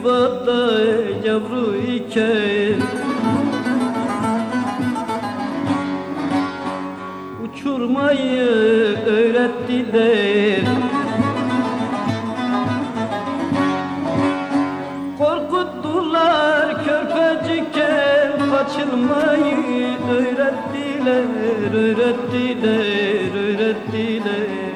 Yuvada yavru iken Uçurmayı öğrettiler. Korkuttular körpecikken Kaçırmayı öğrettiler, öğrettiler, öğrettiler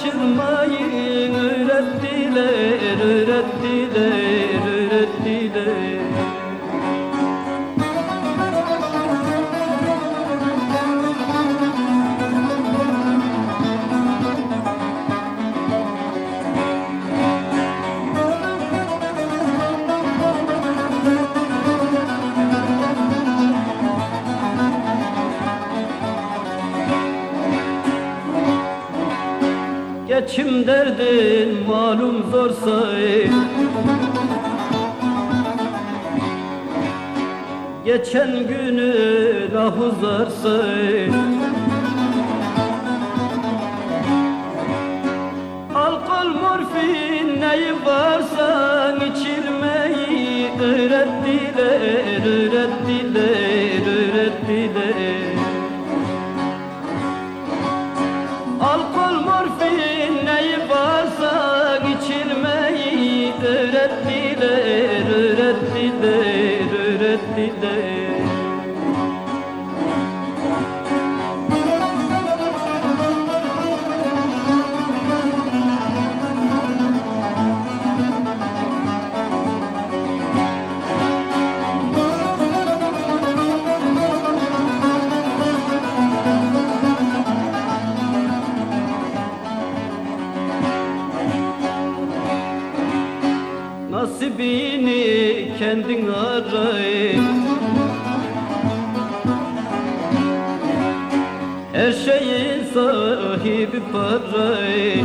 körpecikken Kaçırmayı öğrettiler, öğrettiler, öğrettiler Geçim derdin malum zorsa Geçen günü ah uzarsa öğrettiler Nasibini kendin aray. Her şeyin sahibi paray.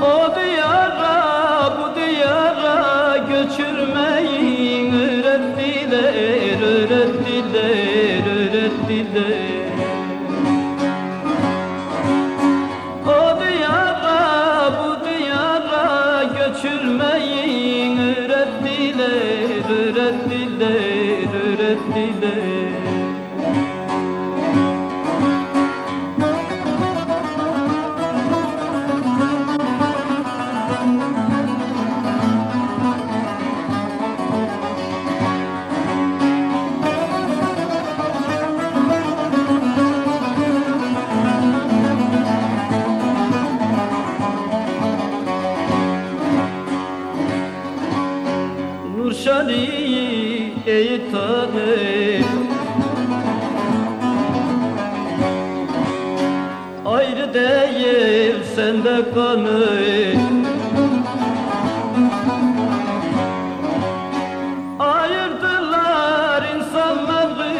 O diyara bu diyara göçürmeyi öğrettiler, öğrettiler, öğrettiler öğrettiler, öğrettiler, öğrettiler Tanem Ayrı değil kanı Ayırdılar insanları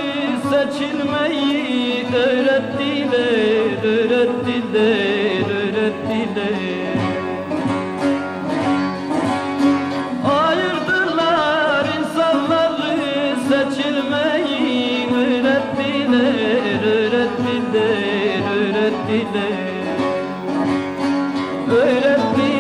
seçilmeyi öğrettiler, öğrettiler öğrettiler, öğrettiler Öğrettiler